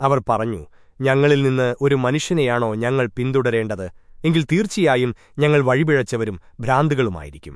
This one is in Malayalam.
അവർ പറഞ്ഞു ഞങ്ങളിൽ നിന്ന് ഒരു മനുഷ്യനെയാണോ ഞങ്ങൾ പിന്തുടരേണ്ടത്? എങ്കിൽ തീർച്ചയായും ഞങ്ങൾ വഴിപിഴച്ചവരും ഭ്രാന്തുകളുമായിരിക്കും.